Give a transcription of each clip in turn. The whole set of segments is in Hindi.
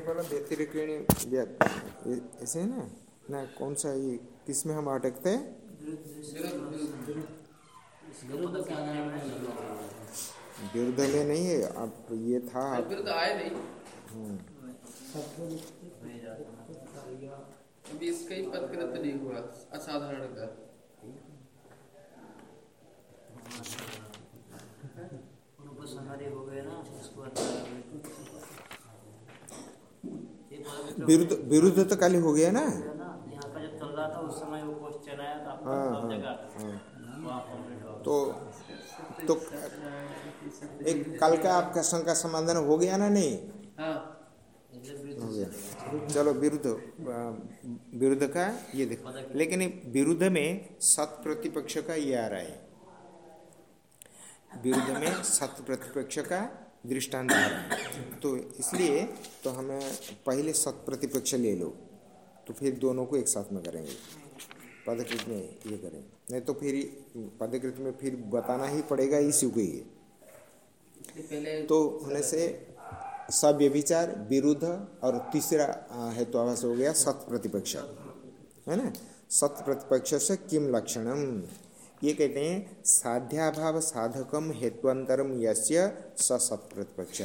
केवल व्यतिरिक्णी ऐसे है ना? ना कौन सा ये? किसमें हम अटकते हैं? विरुद्ध में नहीं है। अब ये था। विरुद्ध आए नहीं। अभी इसका ही पदकृत नहीं हुआ। असाधारण का हो गया ना उसको विरुद्ध विरुद्ध तो कल हो गया ना? हाँ, हाँ, तो तो एक कल का आपका शंका समाधान हो गया ना नहीं? हो गया। चलो विरुद्ध विरुद्ध का ये देखो। लेकिन विरुद्ध में सत प्रतिपक्ष का ये आ रहा है। विरुद्ध में सत प्रतिपक्ष का दृष्टांत आ रहा है। तो इसलिए तो हमें पहले सत प्रतिपक्ष ले लो तो फिर दोनों को एक साथ में करेंगे। पदकृत में ये करें। नहीं तो फिर पदकृत में फिर बताना ही पड़ेगा इसी को। ये तो होने से सव्यभिचार विरुद्ध और तीसरा हेतु आवास हो गया सत प्रतिपक्ष। है ना? सत प्रतिपक्ष से किम लक्षणम? ये कहते हैं साध्याभाव साधकम हेत्वंतरम यस्य स सत प्रतिपक्ष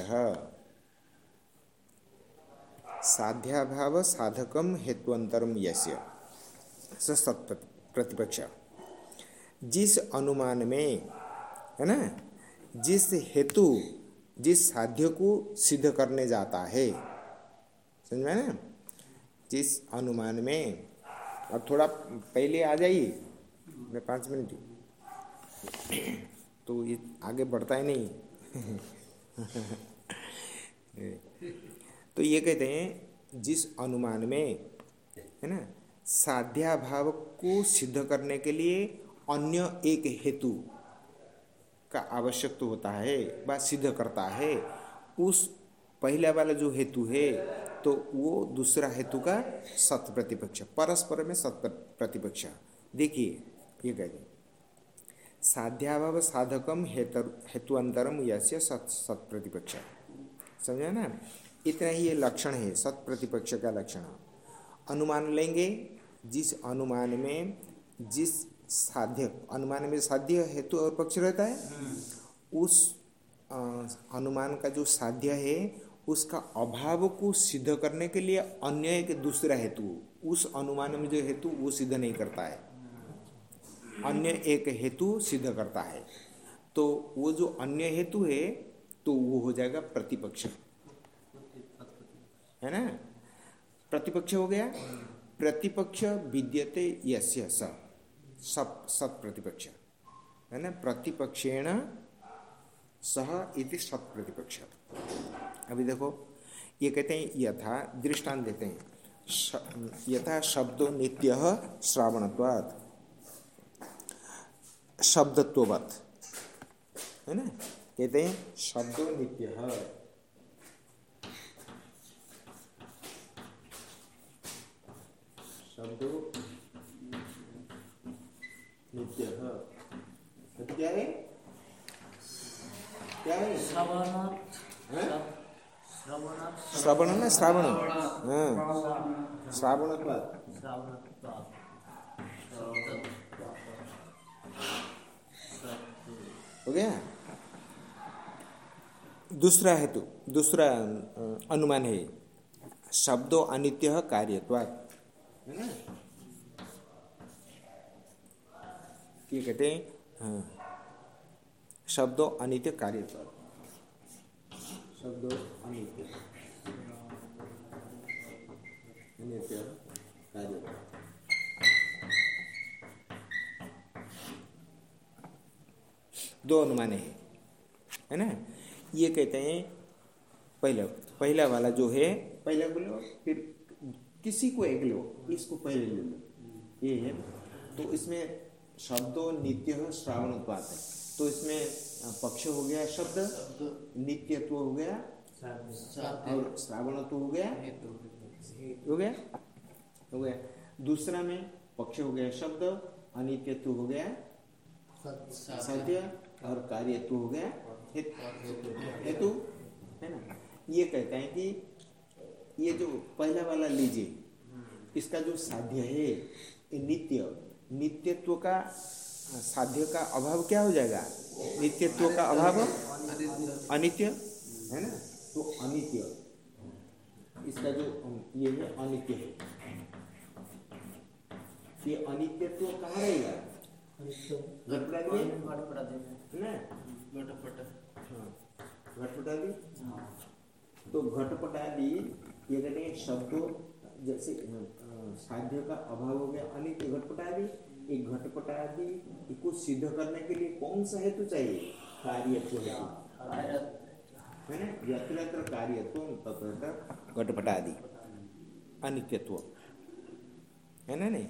साध्याभाव साधकम हेत्वंतरम यस्य स सत प्रतिपक्ष जिस अनुमान में, है ना? जिस हेतु, जिस साध्य को सिद्ध करने जाता है, समझ में ना? जिस अनुमान में, अब थोड़ा पहले आ जाइए। मैं पाँच मिनट तो ये आगे बढ़ता ही नहीं। तो ये कहते हैं, जिस अनुमान में, है ना, साध्याभाव को सिद्ध करने के लिए अन्य एक हेतु का आवश्यक तो होता है व सिद्ध करता है, उस पहला वाला जो हेतु है तो वो दूसरा हेतु का सत प्रतिपक्ष परस्पर में सत प्रतिपक्ष देखिए ये कहते हैं। साध्याभाव साधकम हेतर हेतुअंतरम यस्य सत सत प्रतिपक्ष समझा ना? इतना ही ये लक्षण है सत प्रतिपक्ष का लक्षण। अनुमान लेंगे जिस अनुमान में जिस साध्य अनुमान में साध्य हेतु और पक्ष रहता है उस अ, अनुमान का जो साध्य है उसका अभाव को सिद्ध करने के लिए अन्य एक दूसरा हेतु उस अनुमान में जो हेतु वो सिद्ध नहीं करता है। अन्य एक हेतु सिद्ध करता है। तो वो जो अन्य हेतु है तो वो हो जाएगा प्रतिपक्ष। है ना? प्रतिपक्ष हो गया? प्रतिपक्ष विद्यते यस्य स। सब सत प्रतिपक्ष। है ना? प्रतिपक्षेण सह इति सत प्रतिपक्ष। अभी देखो, ये कहते हैं यथा, दृष्टांत देते हैं। यथा शब्दो नित्य श्रावणत्वात्। शब्दत्ववत। है ना? कहते हैं शब्दो नित्य शब्दो नित्य तो क्या है? क्या है? हैं? श्रवण ना श्रावण। हाँ। श्रावण श्रावणत्वात् हो गया? दूसरा हेतु दूसरा अनुमान है। शब्दो अनित्य कार्यत्वात्। है ये कहते हैं हाँ। शब्दो अनित्य कार्यत्वात्। शब्दो अनित्य। अनित्य कार्यत्वात्। दो अनुमान है है ना? ये कहते हैं पहला पहला वाला जो है पहला बोलो फिर किसी को एक लो इसको पहले ले लो। ये है। तो इसमें शब्दों नित्य श्रावण उत्पाद है। तो इसमें पक्ष हो गया शब्द नित्यत्व हो गया और श्रावणत्व हो गया हो गया हो गया। दूसरा में पक्ष हो गया शब्द अनित्यत्व हो गया सत्य। और कार्यत्व हो गया हेतु हेतु, है ना? ये कहते हैं कि ये जो पहला वाला लीजिए, इसका जो साध्य है नित्य, नित्यत्व का, साध्य का अभाव क्या हो जाएगा? नित्यत्व का अभाव? अनित्य, है ना? तो अनित्य। इसका जो ये है, अनित्य है। ये अनित्यत्व कहाँ रहेगा? घटपटादी है। ना? घटपट। हाँ, घटपटादी तो घटपटादी ये कहते हैं शब्दों जैसे साध्य का अभाव हो गया अनित्य घटपटादी एक घटपटादी को सिद्ध करने के लिए कौन सा हेतु चाहिए? कार्य है ना? यत्र यत्र तत्र तत्र घटपटादि अनित्यत्व। है ना नहीं?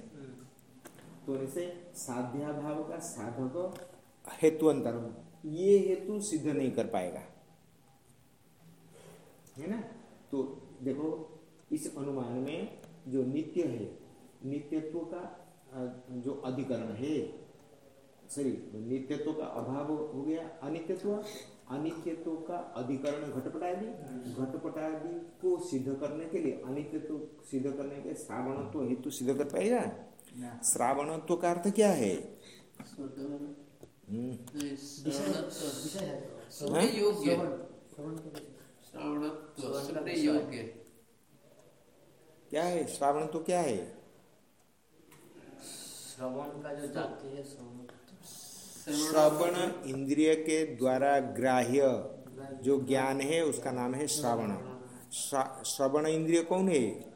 तो इसे साध्याभाव का साधक हेतुअंतर ये हेतु सिद्ध नहीं कर पाएगा। है ना? तो देखो, इस अनुमान में जो नित्य है, नित्यत्व का जो अधिकरण है, सॉरी, नित्यत्व का अभाव हो गया, अनित्यत्व अनित्यत्व का अधिकरण घटपटादि घटपटादि को सिद्ध करने के लिए, अनित्यत्व सिद्ध करने के श्रावणत्व हेतु सिद्ध कर पाएगा। श्रावणत्व का अर्थ क्या है? हम्म, नहीं श्रवणत्व हाँ? सुनने योग्य। क्या है? श्रावणत्व क्या है? श्रवण का जो जाति है श्रवण श्रवण इंद्रिय के द्वारा ग्राह्य। जो ज्ञान है उसका नाम है श्रावण। श्रवण इंद्रिय कौन है?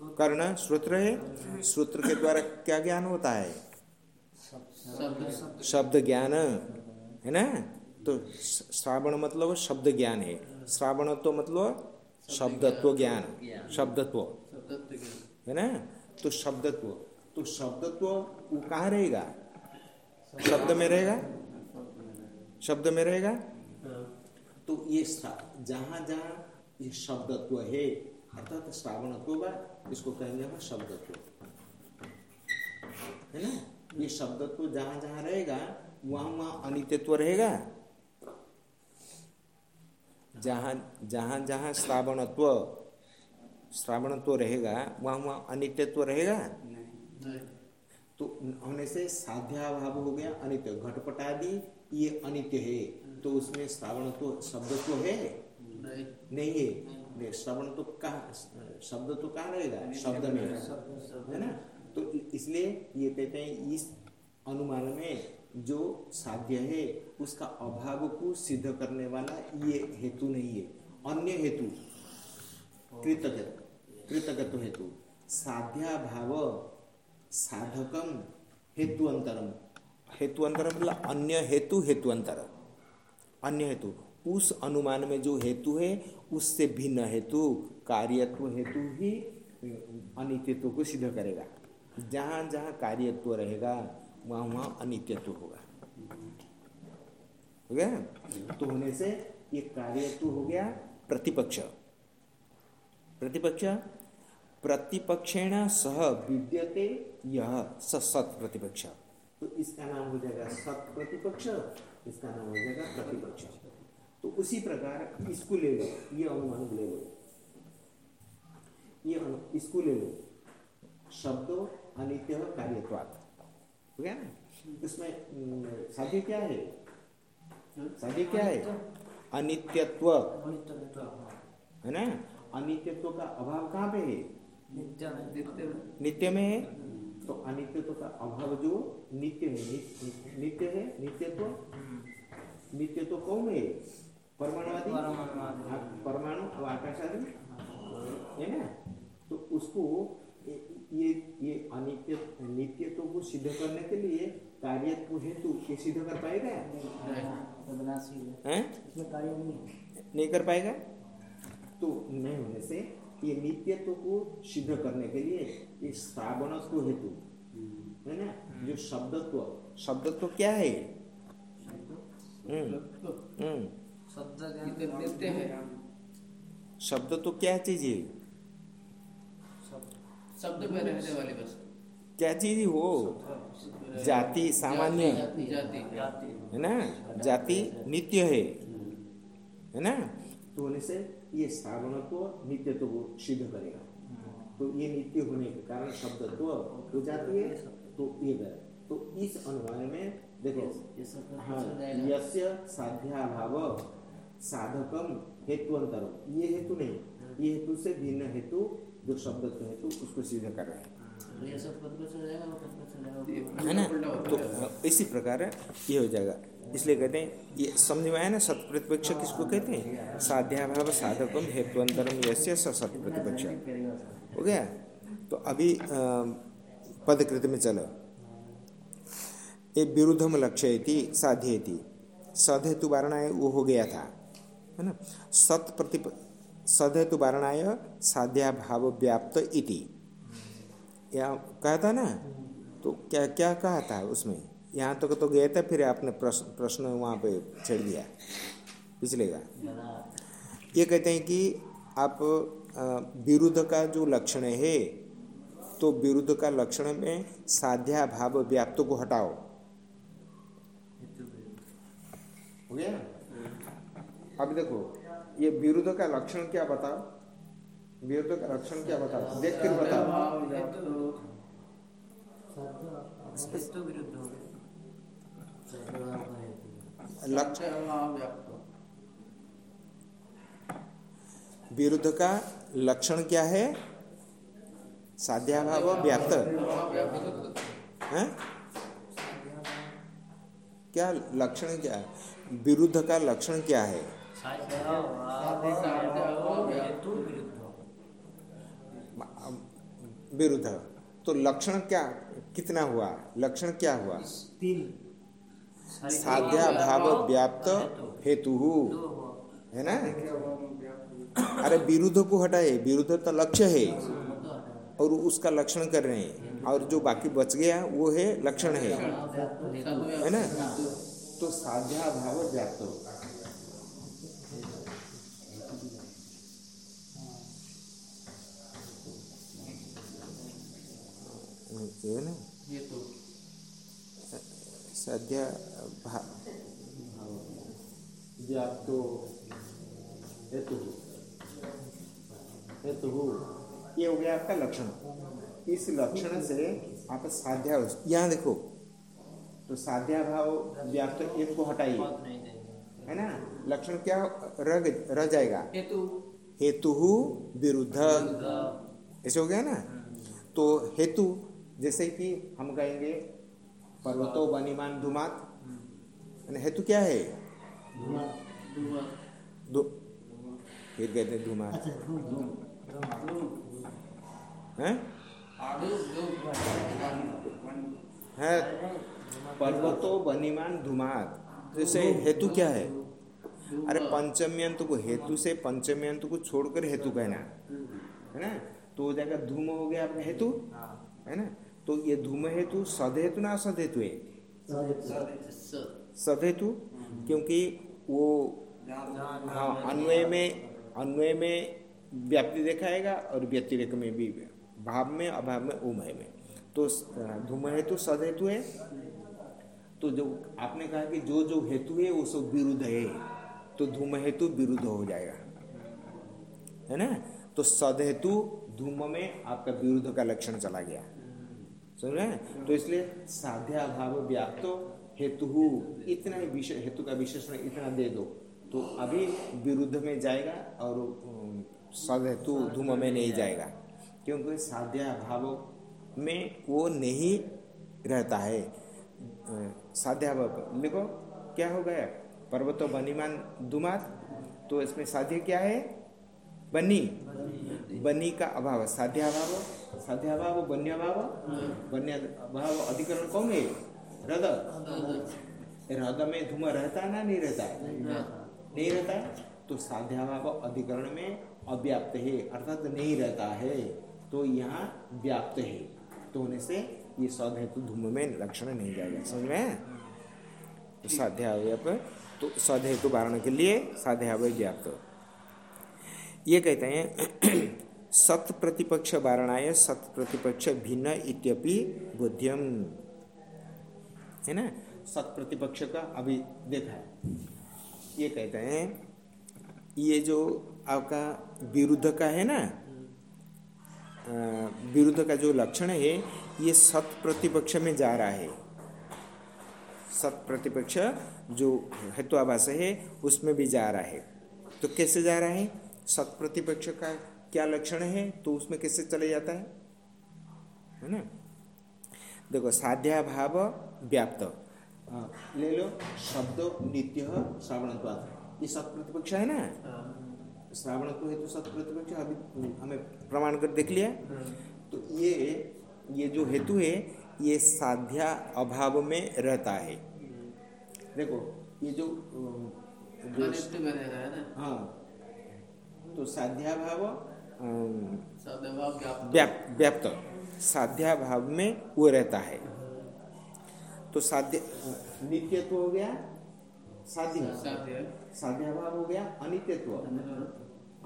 कर्ण श्रोत्र है। श्रोत्र के द्वारा क्या ज्ञान होता है? शब्द ज्ञान, है ना? तो श्रावण मतलब शब्द ज्ञान है। श्रावण तो मतलब शब्दत्व ज्ञान, शब्दत्व, है ना? तो शब्दत्व तो शब्दत्व वो कहाँ रहेगा? शब्द में रहेगा? शब्द में रहेगा? तो ये जहाँ जहाँ ये शब्दत्व है अर्थात श्रावणत्व बा इसको कहेंगे हम शब्दत्व। है ना? ये शब्दत्व जहाँ जहाँ रहेगा वहाँ वहाँ अनित्यत्व रहेगा। जहाँ जहाँ जहाँ श्रावणत्व श्रावणत्व रहेगा वहाँ वहाँ अनित्यत्व रहेगा? तो होने से साध्याभाव हो गया अनित्य। घटपटादि ये अनित्य है। तो उसमें श्रावण तो शब्द तो है? नहीं। नहीं है। नहीं, श्रवण तो कहा शब्द तो कहा रहेगा? शब्द में। है ना? तो इसलिए ये कहते हैं इस अनुमान में जो साध्य है उसका अभाव को सिद्ध करने वाला ये हेतु नहीं है। अन्य हेतु कृतज्ञ कृतज्ञत्व हेतु। साध्याभाव साधकम हेतुअंतरम हेतुअंतरम मतलब अन्य हेतु हेतुअंतर अन्य हेतु। उस अनुमान में जो हेतु है, उससे भिन्न हेतु, कार्यत्व हेतु ही अनित्यत्व को सिद्ध करेगा। जहाँ जहाँ कार्यत्व रहेगा, वहाँ वहाँ अनित्यत्व होगा। हो गया? तो होने से ये कार्यत्व हो गया प्रतिपक्ष। प्रतिपक्ष? प्रतिपक्षेण सह विद्यते यह सत प्रतिपक्ष। तो इसका नाम हो जाएगा सत प्रतिपक्ष, इसका नाम हो जाएगा प्रतिपक्ष। तो उसी प्रकार इसको ले लो। ये अनुमान ले लो। ये इसको ले लो। शब्दो अनित्य हो गया ना? इसमें हम्म, साध्य क्या है? साध्य क्या है? अनित्यत्व। है। ना? अनित्यत्व का अभाव कहाँ पे है? नित्य में नित्य नित्य है? तो अनित्यत्व का अभाव जो नित्य है नित्य है नित्यत्व। नित्यत्व कौन है? परमाणुवादी? परमाणुवादी। परमाणु और आकाश है? ना तो उसको ये ये अनित्य नित्यत्व को सिद्ध करने के लिए कार्यत्व हेतु ये सिद्ध कर पाएगा? है? कार्य नहीं नहीं कर पाएगा? तो नहीं होने से ये नित्यत्व को सिद्ध करने के लिए ये श्रावणत्व हेतु है ना? जो शब्दत्व शब्दत्व क्या है? शब्द नित्य नित्य शब्द तो क्या चीज़ है? शब्द में रहने वाली बस। क्या चीज़ हो? जाति सामान्य। है ना? जाति नित्य है। है ना? तो होने से ये श्रावणत्व नित्यत्व को सिद्ध करेगा। तो ये नित्य होने के कारण शब्दत्व हो जाती है तो ये कर। तो इस अनुमान में देखो हाँ यस्य साध्याभाव। साधकम हेतुअंतरम ये हेतु नहीं ये हेतु से भिन्न हेतु जो शब्दत्व हेतु उसको सिद्ध कर रहे हैं। तो जाएगा ये है ना? तो इसी प्रकार ये हो जाएगा। इसलिए कहते हैं ये समझ में आया ना सत प्रतिपक्ष किसको कहते हैं? साध्याभाव साधकम हेतुअंतरम यस्य स सत प्रतिपक्ष हो गया? तो अभी पदकृत में चलो। ये विरुद्धम लक्ष्य थी साध्य थी सदहेतु वारणाय वो हो गया था। है ना? सत प्रतिप, सदहेतु वारणाय साध्याभाव व्याप्त इति। या कहा था ना? तो क्या क्या कहा था उसमें? यहाँ तक तो गए थे, फिर आपने प्रश्न प्रश्न वहाँ पे छेड़ दिया पिछले का। ये कहते हैं कि आप विरुद्ध का जो लक्षण है तो विरुद्ध का लक्षण में साध्या भाव व्याप्त को हटाओ। हो गया? ना अब देखो ये विरुद्ध का लक्षण क्या बताओ? विरुद्ध का लक्षण क्या बताओ? देख फिर बताओ। हेतु विरुद्ध हो का लक्षण क्या है? साध्याभाव व्याप्त। व्याप्त क्या लक्षण क्या है? विरुद्ध का लक्षण क्या है? विरुद्ध। तो लक्षण क्या? कितना हुआ? लक्षण क्या हुआ? तीन। साध्याभाव व्याप्त हेतु। है ना? अरे विरुद्ध को हटाए। विरुद्ध तो लक्ष्य है। और उसका लक्षण कर रहे हैं। और जो बाकी बच गया वो है लक्षण है। है ना? तो साध्याभाव व्याप्त। है ना हेतु सद्य भा व्याप्तो हेतु हेतु ये हो गया आपका लक्षण। इस लक्षण से आप साध्या यहाँ देखो। तो साध्या भाव व्याप्त एक को हटाइए। है ना? लक्षण क्या रह रह जाएगा? हेतु। हेतु विरुद्ध। ऐसे हो गया ना? तो हेतु जैसे कि हम कहेंगे पर्वतो बनीमान धुमात। हेतु क्या है? फिर कहते हैं धुमा हैं? जो है। पर्वतो बनीमान धुमात। जैसे हेतु क्या है? अरे पंचमी अंत को हेतु से पंचमी अंत को छोड़कर हेतु कहना। है ना? तो हो जाएगा धूम हो गया आपका हेतु। है ना? तो ये धूम हेतु सद हेतु ना असद हेतु है? स सद हेतु क्योंकि वो हाँ अन्वय में अन्वय में व्याप्ति दिखाएगा और व्यतिरेक में भी भाव में, अभाव में उमय में। तो धूम हेतु सद हेतु है। तो जो आपने कहा कि जो जो हेतु है, वो सब विरुद्ध है। तो धूम हेतु विरुद्ध हो जाएगा। है ना? तो सद हेतु धूम में आपका विरुद्ध का लक्षण चला गया। समझ रहे हैं? तो इसलिए साध्या भाव व्याप्तो हेतु। इतना ही विषय हेतु का विशेषण इतना दे दो। तो अभी विरुद्ध में जाएगा और सद हेतु धूम में नहीं जाएगा। क्योंकि साध्या भाव में वो नहीं रहता है। साध्या भाव लिखो क्या हो गया? पर्वतो बनीमान दुमात तो इसमें साध्य क्या है? बनी। बनी का अभाव। साध्याभाव साध्याभाव बन्याभाव बन्या भाव? अधिकरण कौन है हृदय हृदय में धुआँ रहता है ना नहीं रहता? है नहीं रहता? है तो साध्याभाव अधिकरण में अव्याप्त है. अर्थात नहीं रहता है. तो यहाँ व्याप्त है. तो होने से ये सद हेतु धूम में लक्षण नहीं जाएगा. समझ में? तो साध्यावय तो सद हेतु वारण के लिए साध्यावय व्याप्त. ये कहते हैं सत प्रतिपक्ष वारणाय सत प्रतिपक्ष भिन्न इत्यपि बुद्धियम। है ना? सत प्रतिपक्ष का अभी, देखा। है ये कहते हैं, ये जो आपका विरुद्ध का है ना? विरुद्ध का जो लक्षण है, ये सत प्रतिपक्ष में जा रहा है। सत प्रतिपक्ष जो हेत्वाभाष है, उसमें भी जा रहा है। तो कैसे जा रहा है? सत प्रतिपक्ष का क्या लक्षण है तो उसमें कैसे चले जाता है? है ना? देखो साध्याभाव व्याप्त। ले लो शब्द नित्य श्रावणत्वाद ये सत प्रतिपक्ष है ना? श्रावण है तो सत प्रतिपक्ष अभी हमें प्रमाण कर देख लिया। तो ये ये जो हेतु है ये साध्या अभाव में रहता है। देखो ये जो जो है हाँ तो साध्याभाव अम, सदैव व्याप्त व्याप व्याप्त। साध्याभाव में वो रहता है। तो साध्य नित्यत्व हो गया साध्य। साध्य। है साध्याभाव हो गया अनित्यत्व।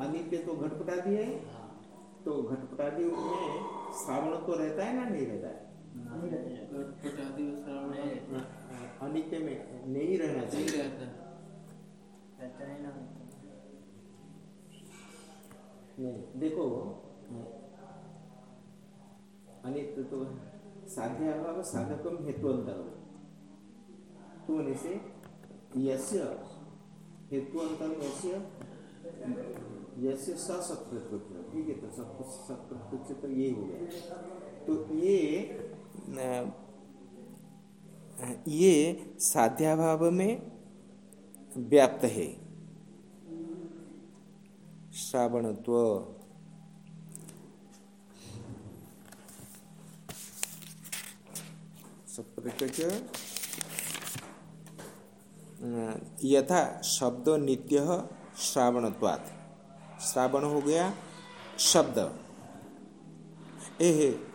अनित्य तो घटपटादी है तो घटपटादी में श्रावण तो रहता है ना नहीं रहता है? घटपटादि में अनित्य में नहीं रहना चाहिए। रहता। नहीं, देखो अनित्य तो साध्याभाव साधकम हेतुअंतर तो होने ठीक है तो सब सत्प्रत्यक्ष तो ये हो गया। तो ये ये साध्याभाव में व्याप्त है। श्रावणत्व। यथा शब्द नित्य श्रावणत्वात्। श्रावण हो गया शब्द। ए है।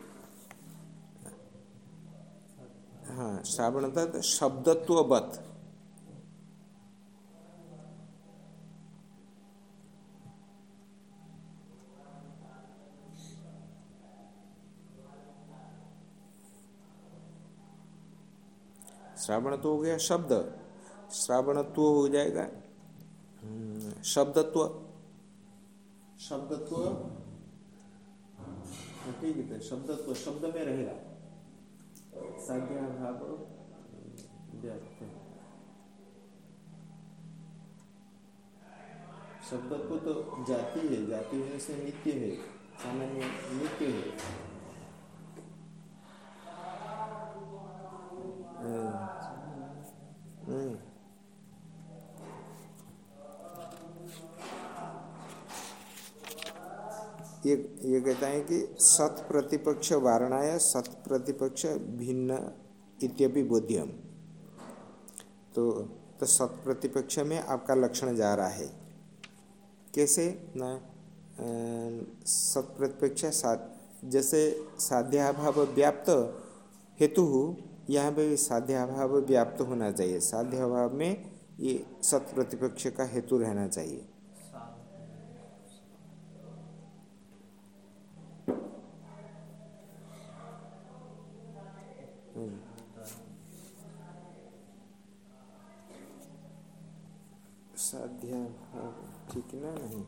हाँ श्रावणत्वात् शब्दत्ववत। श्रावण तो हो गया शब्द। श्रावणत्व हो जाएगा। हम्म, शब्दत्व। शब्दत्व? हाँ, ठीक है शब्दत्व शब्द में रहेगा। साध्याभाव व्याप्त शब्दत्व तो जाति है जाति होने से नित्य है सामान्य नित्य है। है कि सत प्रतिपक्ष वारणाय, सत प्रतिपक्ष भिन्न इत्यपि बोध्यम। तो तो सत प्रतिपक्ष में आपका लक्षण जा रहा है। कैसे? न सत प्रतिपक्ष सा जैसे साध्याभाव व्याप्त हेतु यहाँ पे भी साध्याभाव व्याप्त होना चाहिए। साध्याभाव में ये सत प्रतिपक्ष का हेतु रहना चाहिए। साध्याभाव ठीक ना? नहीं।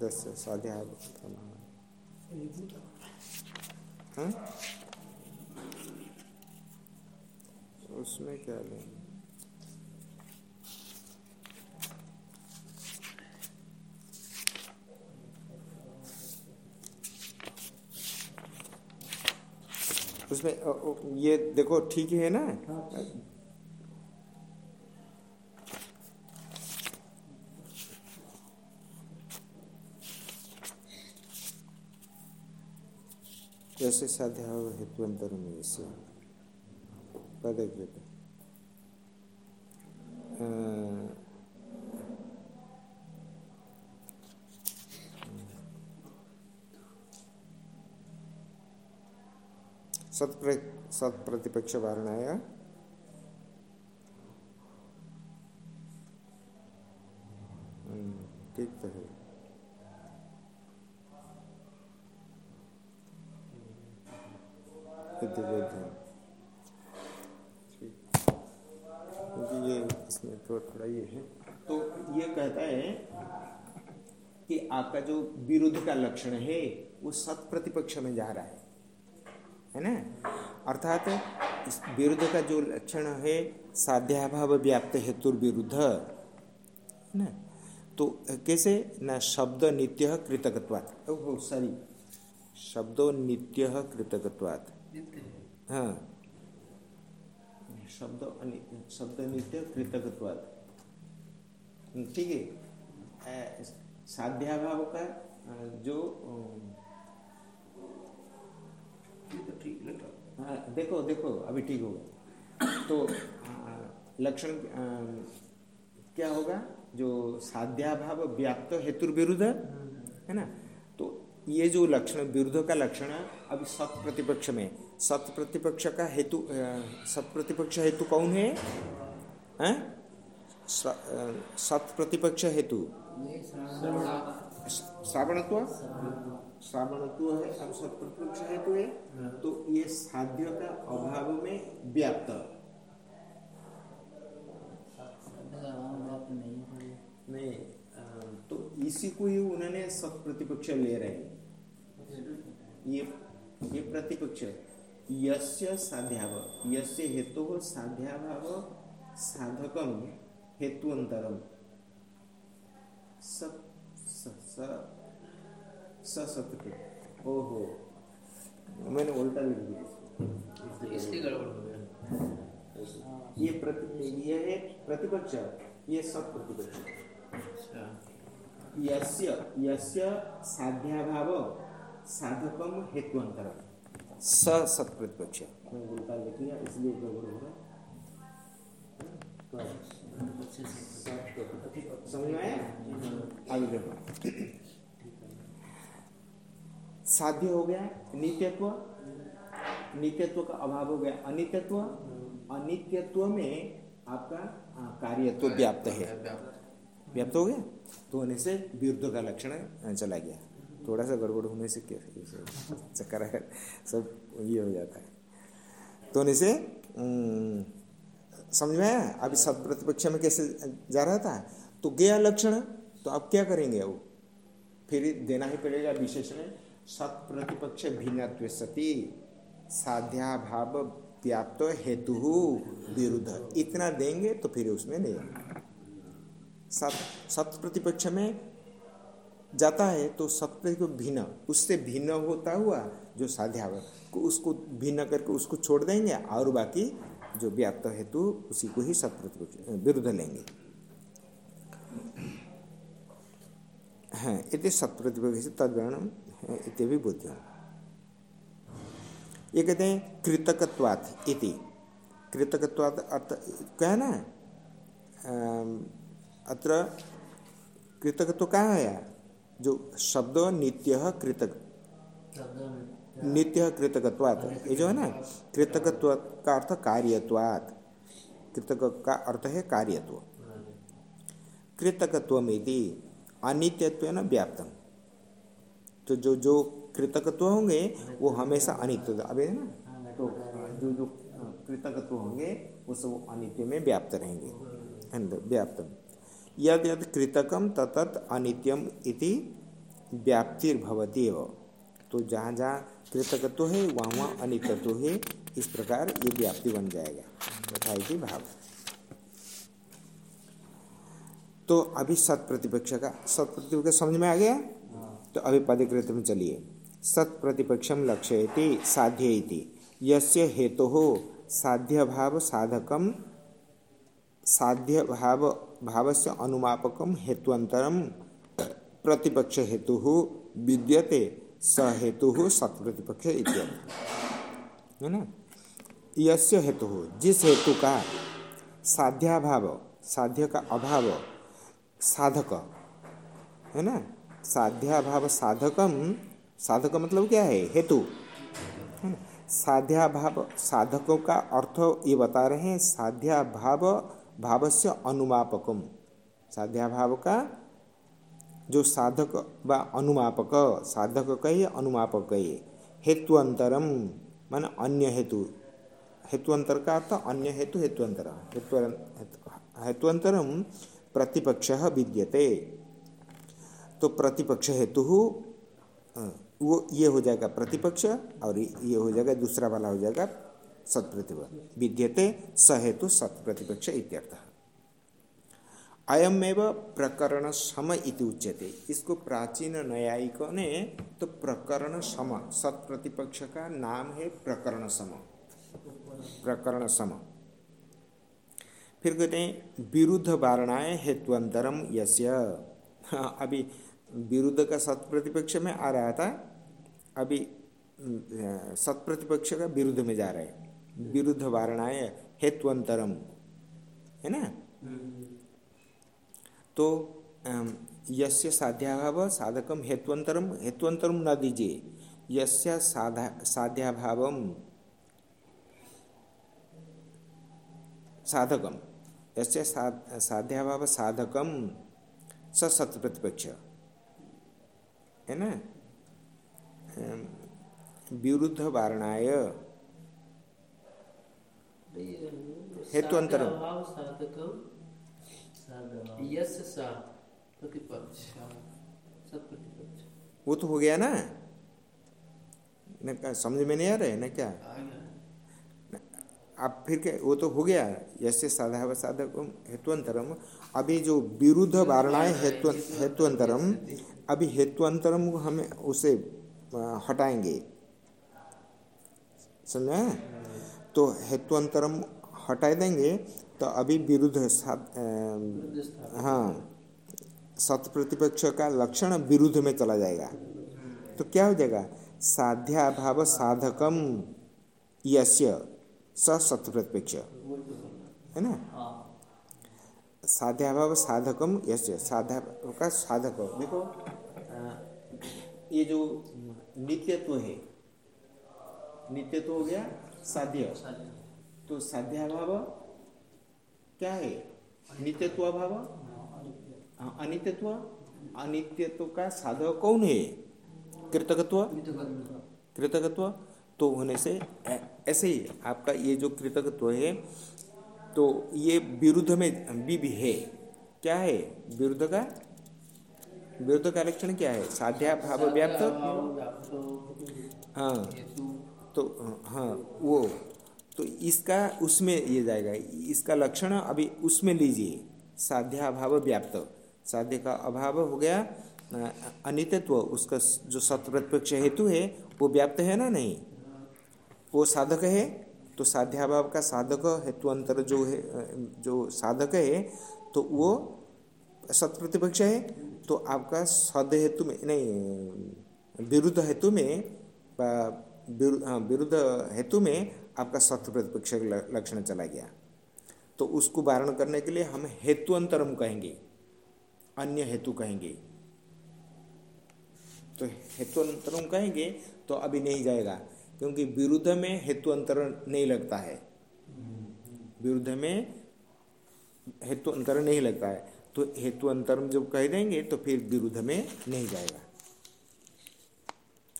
दस साध्याभाव हाँ? उसमें क्या लेंगे उसमें ये देखो, ठीक है ना? जैसे साध्याव हेतुअंतर में जैसे पदकृत सत्प्र सत्प्रतिपक्ष विरुद्ध का लक्षण है, वो सत प्रतिपक्ष में जा रहा है। है ना? अर्थात, इस विरुद्ध का जो लक्षण है, साध्याभाव व्याप्त हेतु विरुद्ध। है ना? तो कैसे? न शब्द नित्य कृतकत्वात्। सॉरी शब्दो नित्य कृतकत्वात्। हाँ। शब्द शब्द नित्य कृतकत्वात्। ठीक है? साध्याभाव का जो ठीक हाँ, देखो देखो अभी ठीक होगा तो लक्षण क्या होगा? जो साध्याभाव व्याप्त हेतु विरुद्ध है ना? तो ये जो लक्षण विरुद्ध का लक्षण है, अभी सत प्रतिपक्ष में। सत प्रतिपक्ष का हेतु सत प्रतिपक्ष हेतु कौन है? हैं? आ, सत प्रतिपक्ष हेतु। श्रावणत्व? श्रावणत्व है अब सत प्रतिपक्ष हेतु है तो ये। साध्य का अभाव में व्याप्त। है तो इसी को ही उन्होंने सत प्रतिपक्ष ले रहे हैं। ये ये प्रतिपक्ष यस्य साध्याभाव यस्य हेतु साध्याभाव साधकम हेतुअंतरम। स स स स सत्य ओहो। मैंने उल्टा लिख दिया इसलिए गड़बड़ हो गया। ये प्रति ये है प्रतिपक्ष ये सब प्रतिपक्ष अच्छा। यस्य यस्य साध्याभाव साधकम हेतुअंतर स सत प्रतिपक्ष मैं उल्टा लिख लिया इसलिए गड़बड़ हो तो समझ में आया साध्य हो गया, नित्यत्व नित्यत्व का अभाव हो गया। अनित्यत्व अनित्यत्व में आपका कार्यत्व व्याप्त है। व्याप्त हो गया? तो होने से विरुद्ध का लक्षण चला गया। थोड़ा सा गड़बड़ होने से क्या चक्कर सब ये हो जाता है। तो होने से समझ में आया? अभी सब प्रतिपक्ष में कैसे जा रहा था? तो गया लक्षण तो आप क्या करेंगे वो फिर देना ही पड़ेगा विशेषण सत प्रतिपक्ष भिन्नत्व सती साध्याभाव व्याप्त हेतु विरुद्ध। इतना देंगे तो फिर उसमें नहीं सत सत प्रतिपक्ष में जाता है तो सत प्रतिपक्ष भिन्न, उससे भिन्न होता हुआ जो साध्याभाव को उसको भिन्न करके उसको छोड़ देंगे, और बाकी जो व्याप्त हेतु, उसी को ही सत प्रतिपक्ष विरुद्ध लेंगे। हाँ इति सत प्रतिपक्ष तद्वर्ण इत्यादि बुद्धियों। ये कहते हैं कृतकत्वात् इति। कृतकत्वात् अर्थ, क्या है ना? अत्र कृतकत्व कहाँ है जो शब्द नित्य कृतक। नित्य कृतकत्वात् ये जो है ना कृतकत्व का अर्थ कार्यत्वात् कृतक का अर्थ है कार्यत्व। कृतकत्वमिति अनित्यत्व न व्याप्तम। तो जो जो कृतकत्व होंगे, वो हमेशा अनित्य अभी है ना तो जो जो कृतकत्व होंगे, वो सब अनित्य में व्याप्त रहेंगे। व्याप्तम। यद यद कृतकम ततत अनित्यम इति व्याप्तिर्भवती तो जहाँ जहाँ कृतकत्व है वहाँ वहाँ अनित्यत्व है, इस प्रकार ये व्याप्ति बन जाएगा। इति भाव। तो अभी सत प्रतिपक्ष का सत प्रतिपक्ष समझ में आ गया? तो अभी पदकृत में चलिए। सत प्रतिपक्षम लक्ष्यति साध्य यस्य हेतु हो साध्य भाव साधकम साध्य भाव भाव से अनुमापकम हेतुअंतरम प्रतिपक्ष हेतु विद्यते। स हेतु सत प्रतिपक्ष इत्यादि है ना। यस्य हेतु, जिस हेतु का साध्याभाव साध्य का अभाव, साधक, है ना? साध्याभाव साधकम साधक मतलब क्या है? हेतु। है ना? साध्याभाव, साधकों का अर्थ ये बता रहे हैं, साध्याभाव भाव से अनुमापकम साध्याभाव का जो साधक व अनुमापक, साधक कहिए अनुमापक कहिए हेतुअंतरम, मान अन्य हेतु। हेतुअंतर का अर्थ अन्य हेतु, हेतुअंतर। हेतु, हेतुअंतरम प्रतिपक्ष विद्यते। तो प्रतिपक्ष हेतु वो ये हो जाएगा प्रतिपक्ष और ये हो जाएगा, दूसरा वाला हो जाएगा सत्प्रतिपक्ष विद्यते, स हेतु सत्प्रतिपक्ष इत्यर्थ। अयमेव प्रकरण सम इति उच्यते। इसको प्राचीन न्यायिकों ने तो प्रकरण सम सत्प्रतिपक्ष का नाम है प्रकरण सम प्रकरण सम फिर कहते हैं, विरुद्ध वारणाएँ हेतुअंतरम यस्य। अभी विरुद्ध का सत प्रतिपक्ष में आ रहा था, अभी सत प्रतिपक्ष का विरुद्ध में जा रहे हैं। विरुद्ध वारणाएँ हेतुअंतरम है ना? तो यस्य साध्याभाव साधकम हेतुअंतरम हेतुअंतरम न दीजिए यस्य साधा साध्याभावम साधकम यस्य साध्याभाव साधकम स सत्य प्रतिपक्ष है ना? विरुद्ध वारणाय अंतर वो तो हो गया ना? ना समझ में नहीं आ रहा है ना क्या? आप फिर क्या वो तो हो गया। यसे साधा साधक हेतुअंतरम। अभी जो विरुद्ध वारणाएँ हेतु हेतुअंतरम अभी हेतुअंतरम को हमें उसे हटाएँगे। समझे? तो हेतुअंतरम हटा देंगे। तो अभी विरुद्ध हाँ सत प्रतिपक्ष का लक्षण विरुद्ध में चला जाएगा। तो क्या हो जाएगा? साध्याभाव साधकम यस्य सत्य प्रतिपक्ष। है ना? साध्याभाव साधकम यश साध्या का साधक। देखो ये जो नित्यत्व है नित्यत्व हो गया साध्य। तो साध्याभाव क्या है? नित्यत्व अभाव? हाँ, अनित्यत्व? अनित्यत्व का साधक कौन है? कृतकत्व? कृतकत्व? तो होने से ऐसे ही आपका ये जो कृतकत्व है तो ये विरुद्ध में भी, भी है। क्या है? विरुद्ध का? विरुद्ध का लक्षण क्या है? साध्या भाव व्याप्त। हाँ। तो हाँ वो तो इसका उसमें ये जाएगा इसका लक्षण अभी उसमें लीजिए। साध्या भाव व्याप्त। साध्य का अभाव हो गया अनित्व उसका जो सतप्रत्यक्ष हेतु है वो व्याप्त है ना नहीं? वो साधक है तो साध्याभाव का साधक हेतुअंतर जो है जो साधक है तो वो सत प्रतिपक्ष है। तो आपका सद हेतु में नहीं विरुद्ध हेतु में हाँ, विरुद्ध हेतु में आपका सत प्रतिपक्ष लक्षण चला गया। तो उसको वारण करने के लिए हम हेतु अंतरम कहेंगे अन्य हेतु कहेंगे। तो हेतु अंतरम कहेंगे तो अभी नहीं जाएगा क्योंकि विरुद्ध में हेतु अंतरण नहीं लगता है। विरुद्ध में हेतु अंतर नहीं लगता है। तो हेतु अंतरम जब कह देंगे तो फिर विरुद्ध में नहीं जाएगा।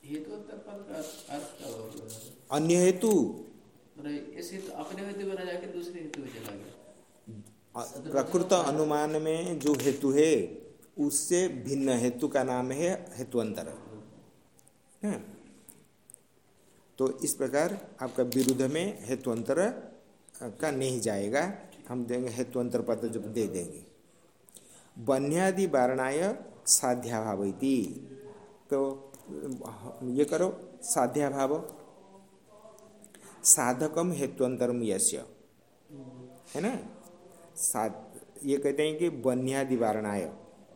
हेतु अन्य हेतु। प्रकृत अनुमान में जो हेतु है, उससे भिन्न हेतु का नाम है हेतु अंतर। है। तो इस प्रकार आपका विरुद्ध में हेतुअंतर का नहीं जाएगा। हम देंगे हेतुअंतर पद जब दे देंगे। बन्यादि वारणाय साध्याभाव तो ये करो, साध्याभाव। साधकम हेतुअंतरम यश्य है ना? साध ये कहते हैं कि बन्यादि वारणाय।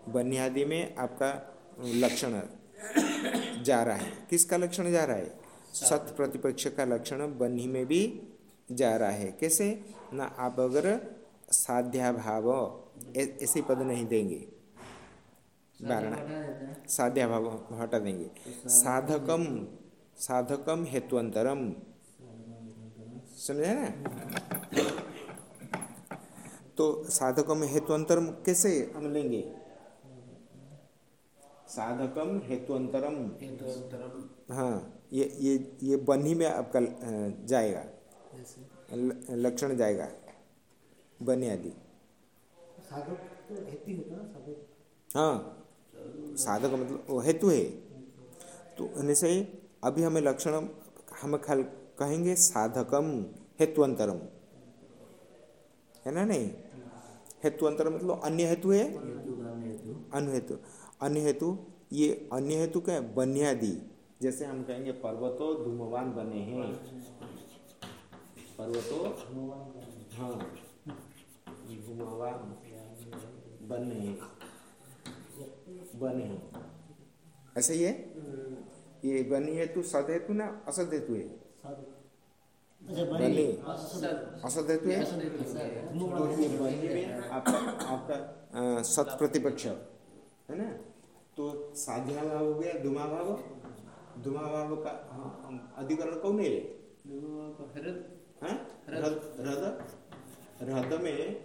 बन्यादि में आपका लक्षण जा रहा है। किसका लक्षण जा रहा है? सत प्रतिपक्ष का लक्षण बन्ही में भी जा रहा है। कैसे? ना आप अगर साध्याभाव ऐसे पद नहीं देंगे। वारणा साध्याभाव हटा देंगे। साधकम साधकम हेतुअंतरम समझे ना? तो साधकम हेतुअंतरम कैसे हम लेंगे? साधकम हेतुअंतरम। हाँ ये ये ये बन्ही में आपका जाएगा। लक्षण जाएगा। बन्ही आदि। तो हेतु ही होता साधक। मतलब वो हेतु है। तो होने से अभी हमें लक्षण हम खाल कहेंगे साधकम हेतुअंतरम। है ना नहीं? हेतुअंतर मतलब अन्य हेतु है? अन्य हेतु अन्य हेतु ये अन्य हेतु क्या है? बन्यादि। जैसे हम कहेंगे पर्वतो धूमवान बने हैं। पर्वतो हाँ धूमवान बने बने ऐसे है ये बनी हेतु सद हेतु ना असद हेतु है? बनी असद हेतु है? आपका आपका सत प्रतिपक्ष। है ना? तो साध्या भाव हो गया दुमा भाव दुमा भाव का हाँ, अधिकरण कौन है? हरद हाँ? में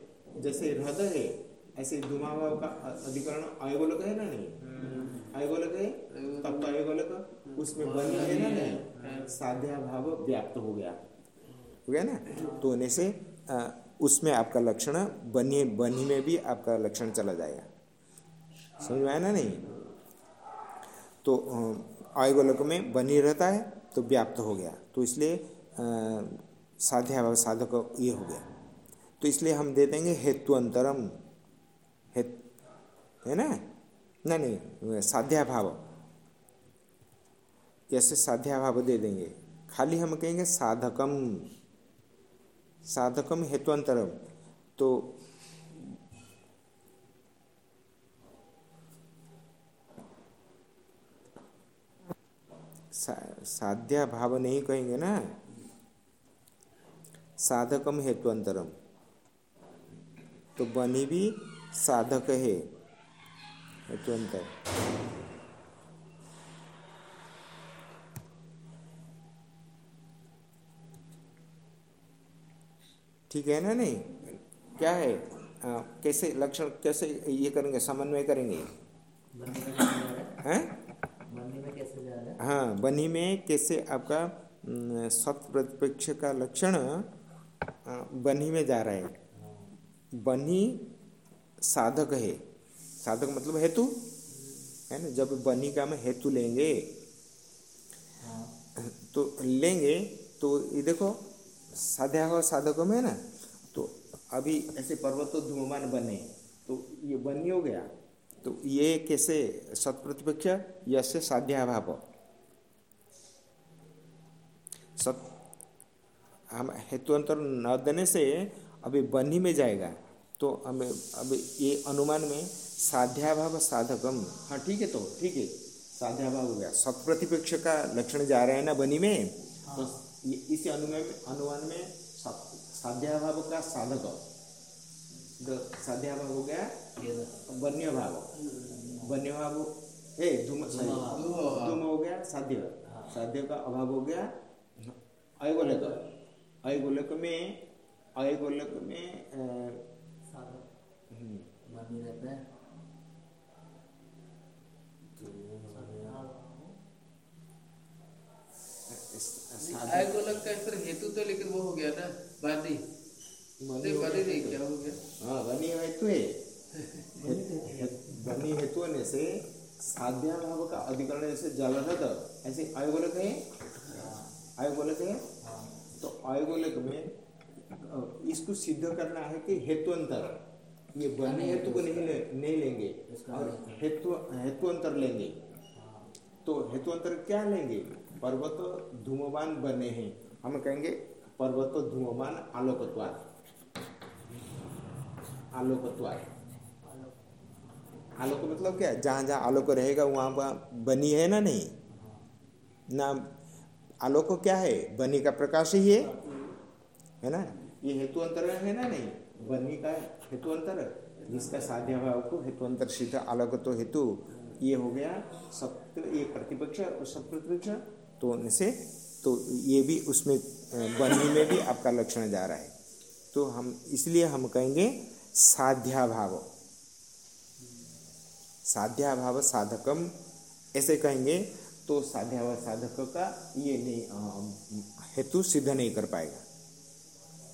जैसे रद है ऐसे दुमा भाव का अधिकरण अयगोलक है ना नहीं? अयगोलक है? तब तो अयगोलक उसमें बनी है ना नहीं? साध्या भाव व्याप्त हो गया। हो गया ना? तो होने से उसमें आपका लक्षण बनी बनी में भी आपका लक्षण चला जाएगा। समझ में आया ना नहीं? तो आयगोलक में बनी रहता है तो व्याप्त हो गया। तो इसलिए साध्या साधक ये हो गया। तो इसलिए हम दे देंगे हेतु अंतरम। हेत, है ना? नहीं नहीं साध्या भाव ऐसे साध्या भाव दे देंगे। खाली हम कहेंगे साधकम। साधकम हेतुअंतरम। तो सा, साध्या भाव नहीं कहेंगे ना? साधकम हेतुअंतरम। तो बनी भी साधक है। हेतुअंतर। ठीक है ना नहीं? क्या है? आ, कैसे लक्षण कैसे ये करेंगे? समन्वय करेंगे? है? हैं बनी में कैसे जा रहा है हाँ बनी में कैसे आपका न, सत प्रतिपक्ष का लक्षण बनी में जा रहा है। बनी साधक है। साधक मतलब हेतु? है ना? जब बनी का हम हेतु लेंगे हाँ। तो लेंगे तो ये देखो साध्या हुआ साधकों में है ना? तो अभी ऐसे पर्वत तो धूममान बने तो ये बनी हो गया। तो ये कैसे सत प्रतिपक्ष यसे साध्या भाव सत हम हेतुअंतर न देने से अभी बनी में जाएगा। तो हमें अब ये अनुमान में साध्याभाव साधकम। हाँ ठीक है तो ठीक है। साध्याभाव हो गया। सत प्रतिपक्ष का लक्षण जा रहा है ना बनी में? हाँ। तो इस अनुमान में अनुमान में सा- साध्याभाव का साधक। तो साध्याभाव हो गया वन्य भाव वन्य भाव ए धूम धूम धूम हो गया साध्य। साध्य का अभाव हो गया। अयगोलक। अयगोलक में अयगोलक में आय को लगता है फिर हेतु तो लेकिन वो हो गया ना नहीं बादी नहीं क्या हो गया? हाँ बनी हेतु है। बनी हेतु होने से साध्या भाव का अधिकरण जैसे जलरद ऐसे है? है? तो अयगोलक में इसको सिद्ध करना है कि हेतुअंतर। ये बनी हेतु को नहीं ले, नहीं लेंगे। और हेतु हेतुअंतर लेंगे। तो हेतुअंतर क्या लेंगे? पर्वत धूमवान बने हैं। हम कहेंगे पर्वत धूमवान आलोकत्वाद आलोकत्वाद आलोक मतलब क्या? जहाँ जहाँ आलोक रहेगा, वहाँ वहाँ बनी है ना नहीं? ना, आलोक क्या है? बनी का प्रकाश ही है। है ना? ये हेतु अंतर है ना नहीं? बनी का हेतु अंतर। जिसका साध्य भाव को हेतु अंतर सिद्ध आलोक तो हेतु। ये हो गया सत्य ये प्रतिपक्ष और सत प्रतिपक्ष तो उनसे तो ये भी उसमें अ, बनी में भी आपका लक्षण जा रहा है। तो हम इसलिए हम कहेंगे साध्याभाव। साध्याभाव साधकम ऐसे कहेंगे तो साध्याभाव साधक का ये नहीं हेतु सिद्ध नहीं कर पाएगा।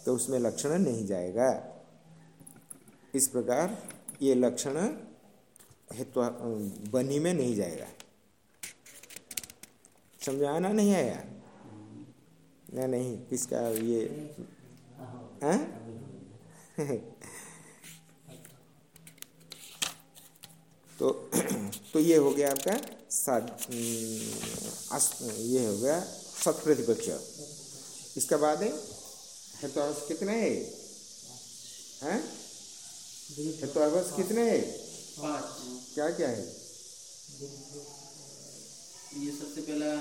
तो उसमें लक्षण नहीं जाएगा। इस प्रकार ये लक्षण हेतु बनी में नहीं जाएगा। समझाना नहीं आया नहीं नहीं, किसका ये? हैं? तो तो ये हो गया आपका ये हो गया सत प्रतिपक्ष। इसका बाद है? हेतु आवास कितने है? हैं? हेतु आवास कितने है? पाँच। क्या क्या है? ये सबसे पहला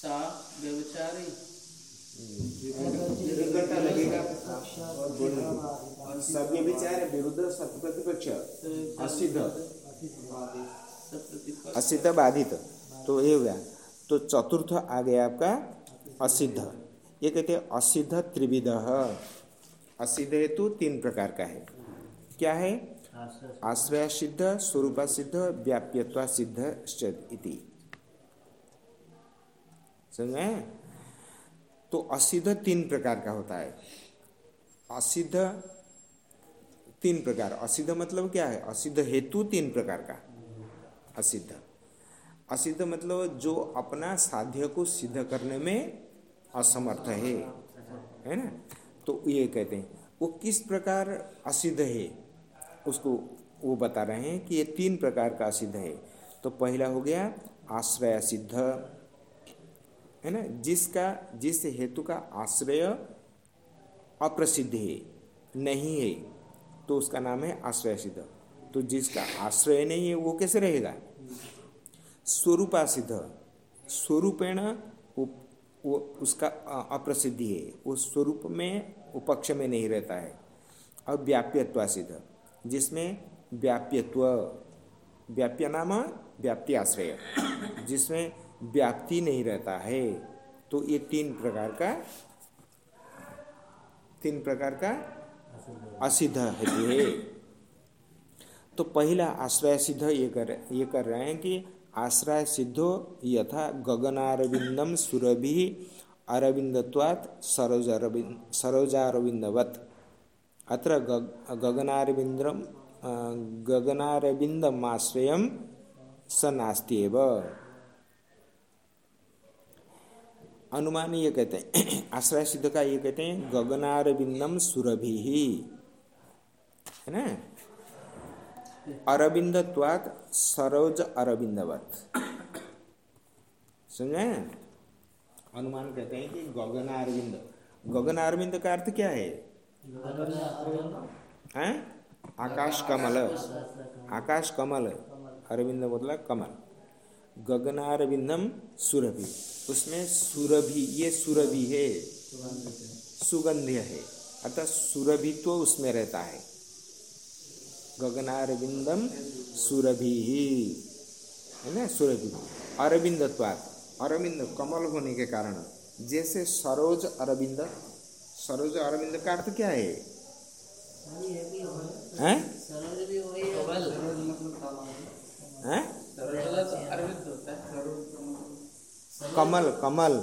सा व्यवचारी विरुद्ध असिद्ध असिद्ध बाधित। तो ये हो गया। तो चतुर्थ आ गया आपका असिद्ध ये कहते हैं असिद्ध त्रिविध। असिद्ध हेतु तीन प्रकार का है। क्या है? आश्रय सिद्ध स्वरूप सिद्ध व्याप्यत्वा सिद्ध इति। समझे? तो असिद्ध तीन प्रकार का होता है। असिद्ध तीन प्रकार। असिद्ध मतलब क्या है? असिद्ध हेतु तीन प्रकार का। असिद्ध। असिद्ध मतलब जो अपना साध्य को सिद्ध करने में असमर्थ है। है ना? तो ये कहते हैं। वो किस प्रकार असिद्ध है? उसको, वो बता रहे हैं कि ये तीन प्रकार का असिद्ध है। तो पहला हो गया आश्रय सिद्ध, है ना? जिसका, जिस हेतु का आश्रय अप्रसिद्ध है, नहीं है तो उसका नाम है आश्रय सिद्ध। तो जिसका आश्रय नहीं है, वो कैसे रहेगा? स्वरूपा सिद्ध। स्वरूपेण वो उसका अप्रसिद्धि है। वो स्वरूप में उपक्ष में नहीं रहता है। और व्याप्यत्वा सिद्ध। जिसमें व्याप्यत्व व्याप्य नाम व्याप्ति आश्रय जिसमें व्याप्ति नहीं रहता है तो ये तीन प्रकार का, तीन प्रकार का असिद्ध है तो पहला आश्रय सिद्ध ये कर ये कर रहे हैं कि आश्रय सिद्धो यथा गगनारविंदम सुरभि अरविंदत्वात् सरोज अरविंद सरोजारविंदवत। अत्र गगनारविंद्रम गगनारविंदमाश्रय स नास्त्येव अनुमान ये कहते हैं, आश्रय सिद्ध का ये कहते हैं गगनारविंदम सुरभि। ही ना? अरविंदत्वात सरोज अरविंदवत। समझे अनुमान कहते हैं कि गगनारविंद। गगनारविंद का अर्थ क्या है? हैं? आकाश कमल। आकाश कमल, अरविंद मतलब कमल। गगनारविंदम सुरभि। उसमें सुरभि, ये सुरभि है। सुगंध्य है। अर्थात सुरभि तो उसमें रहता है। गगनारविंदम सुरभि। ही है ना? सुरभि। अरविंदत्वात। अरविंद कमल होने के कारण, जैसे सरोज अरविंद सरोज अरविंद का अर्थ क्या है? हैं? हैं? है। कमल कमल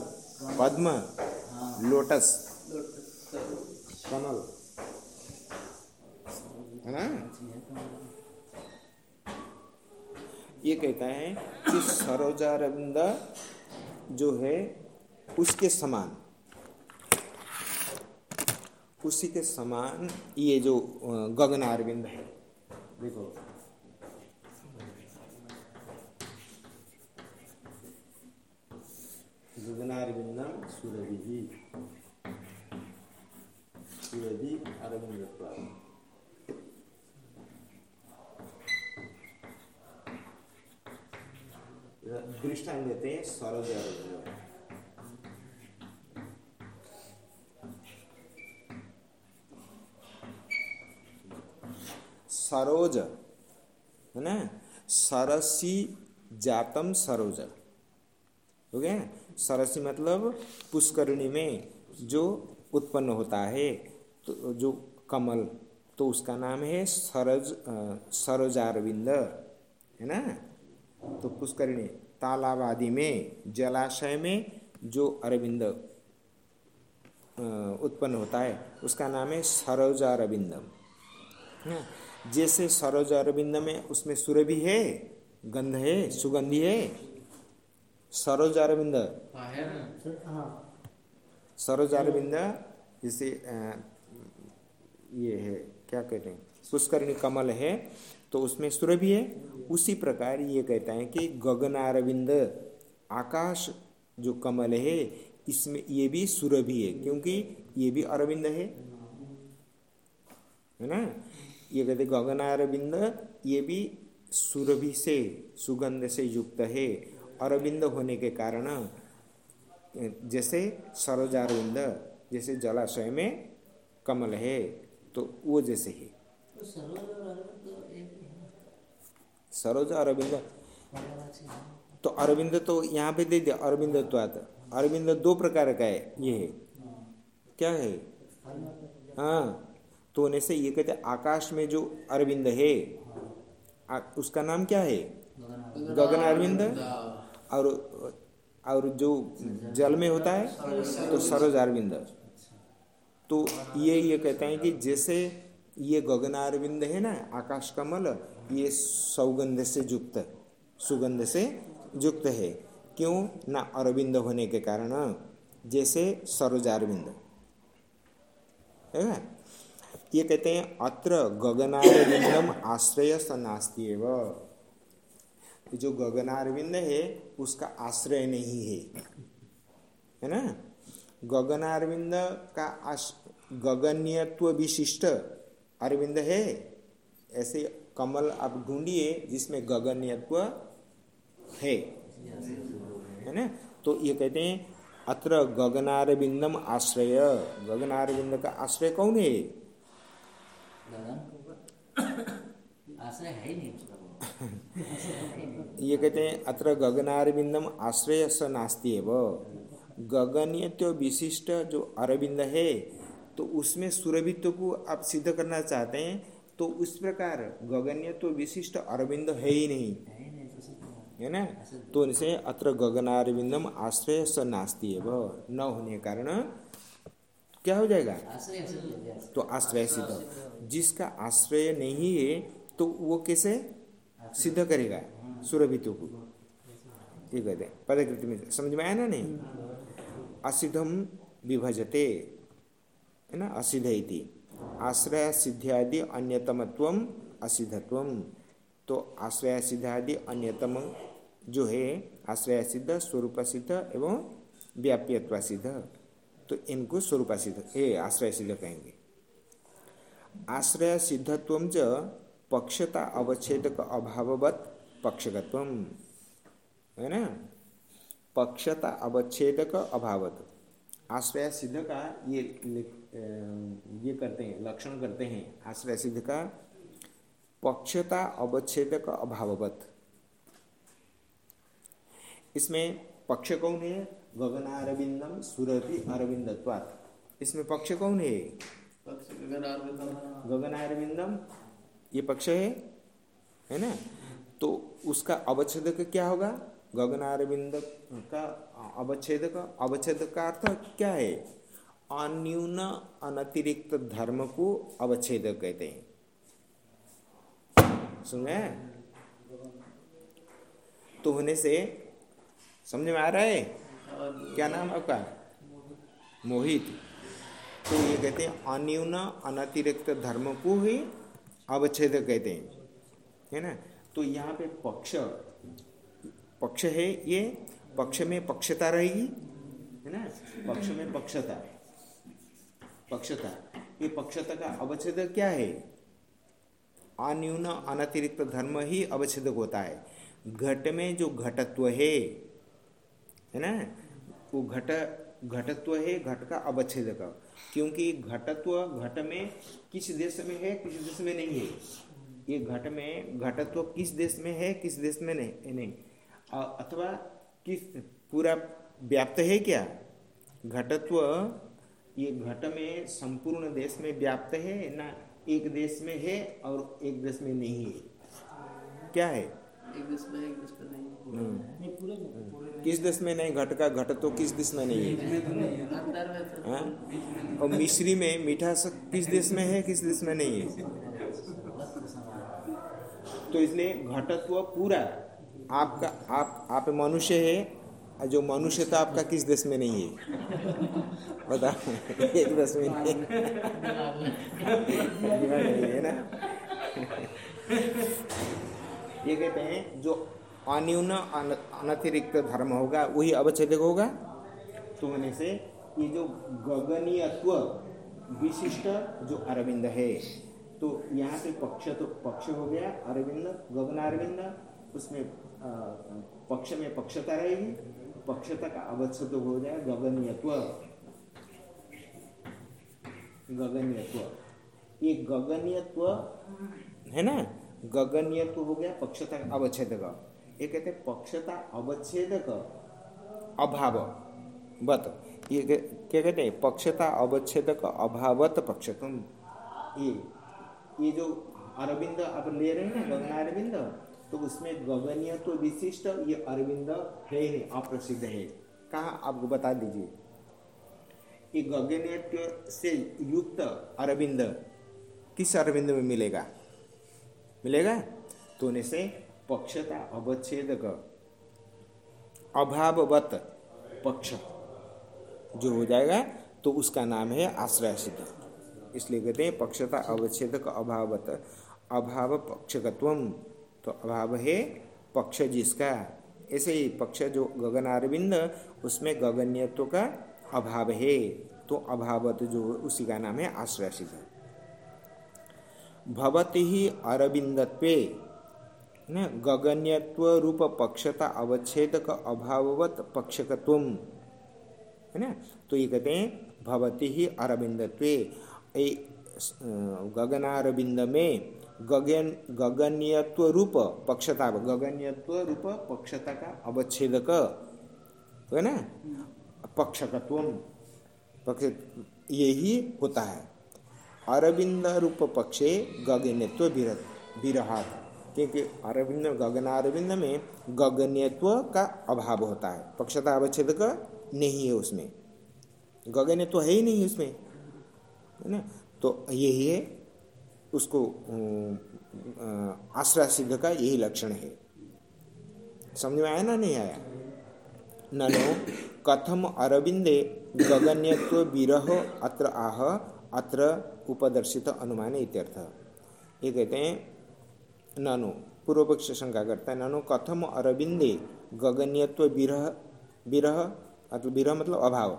पद्म लोटस। लोटस कमल। है ना? ये कहता है कि सरोजारविंद जो है उसके समान। उसी के समान ये जो गगनारविंद है। देखो। गगनारविंदम सुरभि सुरभि दृष्टांत देते हैं सरोज अरविंद। सरोज है ना सरसी जातम सरोज। हो गया? सरसी मतलब पुष्करणी में जो उत्पन्न होता है तो जो कमल तो उसका नाम है सरज सरोजारविंद है ना? तो पुष्करणी तालाब आदि में जलाशय में जो अरविंद उत्पन्न होता है उसका नाम है सरोजारविंदम। हाँ, जैसे सरोज अरविंद में उसमें सूर्य भी है गंध है सुगंधी है। सरोज अरविंद। हाँ है ना? हाँ। सरोज अरविंद जैसे ये है क्या कहते हैं? पुष्करणी कमल है तो उसमें सूर्य भी है। उसी प्रकार ये कहता है कि गगनारविंद आकाश जो कमल है इसमें ये भी सुरभि है क्योंकि ये भी अरविंद है। है ना? ये कहते गगनारविंद ये भी सुरभि से सुगंध से युक्त है। अरविंद होने के कारण जैसे सरोजारविंद जैसे जलाशय में कमल है तो वो जैसे है। तो सरोज अरविंद तो ही सरोज अरविंद तो अरविंद तो यहाँ पे दे दिया अरविंद अरविंद दो प्रकार का है ये है। क्या है? हाँ। तो होने से ये कहते आकाश में जो अरविंद है आ, उसका नाम क्या है? गगन अरविंद। और और जो जल में होता है तो सरोज अरविंद। तो ये ये कहते हैं कि जैसे ये गगनारविंद है ना आकाश कमल ये सौगंध से युक्त सुगंध से युक्त है। क्यों? ना अरविंद होने के कारण। जैसे सरोज अरविंद। है ना? ये कहते हैं, अत्र गगनारविंदम आश्रय स नास्ति एव ये जो गगनारविंद है, उसका आश्रय नहीं है। है ना? गगनारविंद का आश, गगन्यत्व विशिष्ट अरविंद है। ऐसे कमल आप ढूंढिए, जिसमें गगन्यत्व है। है ना? तो ये कहते हैं, अत्र गगनारविंदम आश्रय। गगनारविंद का आश्रय कौन है? आश्रय है ही नहीं उसका ये कहते हैं अत्र गगनारविंदम आश्रय स नास्ति एव। गगनीय विशिष्ट जो अरविंद है तो उसमें सुरभित्व को आप सिद्ध करना चाहते हैं तो उस प्रकार गगनीय तो विशिष्ट अरविंद है ही नहीं। है तो ना? तो इनसे अत्र गगनारविंदम आश्रय स नास्ति एव। न होने कारण क्या हो जाएगा? हो तो आश्रय सिद्ध। जिसका आश्रय नहीं है तो वो कैसे? सिद्ध करेगा सुरभित्व को। ये कहते हैं। पदकृति में समझ में आया ना नहीं? असिधम विभजते है ना? असिद्ध इति। आश्रय सिद्ध्यादि अन्यतमत्व असिधत्व तो आश्रय सिद्धादि अन्यतम जो है आश्रय सिद्ध स्वरूप सिद्ध एवं व्याप्यत्व सिद्ध। तो इनको स्वरूप सिद्ध ये आश्रय सिद्ध कहेंगे। आश्रय सिद्धत्व च पक्षता अवच्छेदक अभाववत पक्षगत्व है ना? पक्षता अवच्छेदक अभावत। आश्रय सिद्ध का ये ये करते हैं, लक्षण करते हैं आश्रय सिद्ध का पक्षता अवच्छेदक अभाववत। इसमें पक्ष कौन है गगनारविंदम सुरभि अरविंदत्वात्। इसमें पक्ष कौन है? गगनारविंदम। ये पक्ष है? है ना? तो उसका अवच्छेदक क्या होगा? गगन गगनारविंद का अवच्छेदक अवच्छेद का अर्थ क्या है? अन्यून अनतिरिक्त धर्म को अवच्छेदक कहते हैं। सुन तो होने से समझ में आ रहा है? क्या नाम आपका? मोहित। तो ये कहते हैं, अन्यून अनतिरिक्त धर्म को ही अवच्छेद कहते हैं। है ना? तो यहाँ पे पक्ष पक्ष है ये, पक्ष में पक्षता रहेगी है ना? पक्ष में पक्षता। पक्षता। ये पक्षता का अवच्छेद क्या है? अन्यून अनतिरिक्त धर्म ही अवच्छेद होता है। घट में जो घटत्व है है ना? वो घट, घटत्व है, घट का अवच्छेदक क्योंकि घटत्व, घट में किस देश में है, किस देश में नहीं है? ये घट में, घटत्व किस देश में है, किस देश में नहीं नहीं। अथवा किस, पूरा व्याप्त है क्या? घटत्व ये घट में संपूर्ण देश में व्याप्त है ना, एक देश में है और एक देश में नहीं है? क्या है? एक देश में एक देश में नहीं। किस देश में नहीं, घट का घट तो किस देश में नहीं है? हाँ? और मिश्री में मीठा स- किस देश में है, किस देश में नहीं है? तो इसलिए घटत्व पूरा आपका, आप आप मनुष्य है जो तो आपका किस देश में नहीं है? बता, एक देश में नहीं है ना? ये कहते हैं, जो अन्यून अनतिरिक्त धर्म होगा, वही अवच्छेदक होगा। तो होने से ये जो गगनीयत्व विशिष्ट जो अरविंद है तो यहाँ पे पक्ष तो पक्ष हो गया, अरविंद, गगन अरविंद, उसमें पक्ष में पक्षता रहेगी, पक्षता का अवच्छेद हो जाए, गगनीयत्व। गगनीयत्व। ये गगनीयत्व, है ना? गगनीयत्व हो गया, पक्षता का अवच्छेद का ये कहते हैं पक्षता अवच्छेदक। अभाव। बत। ये क्या कहते हैं? पक्षता अवच्छेदक अभावत पक्षतम। ये ये जो अरविंद आप ले रहे हैं ना गगन अरविंद तो उसमें गगनीय तो विशिष्ट ये अरविंद है ही अप्रसिद्ध है। कहा? आपको बता दीजिए। ये गगनीय से युक्त अरविंद किस अरविंद में मिलेगा? मिलेगा? तो उन्हें से पक्षता अवच्छेदक। अभाववत। पक्ष। जो हो जाएगा तो उसका नाम है आश्रय सिद्ध इसलिए कहते हैं पक्षता अवच्छेदक अभावत अभाव पक्षकत्व। तो अभाव है पक्ष जिसका। ऐसे ही पक्ष जो गगन अरविंद उसमें गगन्यत्व का अभाव है। तो अभावत जो उसी का नाम है आश्रय सिद्ध भवती ही अरविंदत्वे। न गगन्यत्व रूप पक्षता अवच्छेदक अभाववत पक्षकत्व है ना? तो ये कहते हैं, भवती ही अरविंदत्व। गगनारविंद में गगन गगन्यत्व रूप पक्षता गगन्यत्व रूप पक्षता का अवच्छेदक। है ना? पक्षकत्व पक्ष यही होता है। अरविंद रूप पक्षे गगन्यत्व विरहात क्योंकि अरविंद गगनारविंद में गगन्यत्व का अभाव होता है। पक्षता अवच्छेद का नहीं है उसमें। गगन्यत्व है ही नहीं उसमें, है ना? तो यही है, उसको आश्रय सिद्ध का यही लक्षण है। समझ में आया ना नहीं आया? ननो, कथम अरविंदे गगन्यत्व विरह अत्र आह, अत्र उपदर्शित अनुमान इत्यर्थ। ये कहते हैं नानो पूर्व पक्ष शंका करता है, नानो, कथम अरविंदे, गगनीयत्व विरह विरह मतलब विरह मतलब अभाव।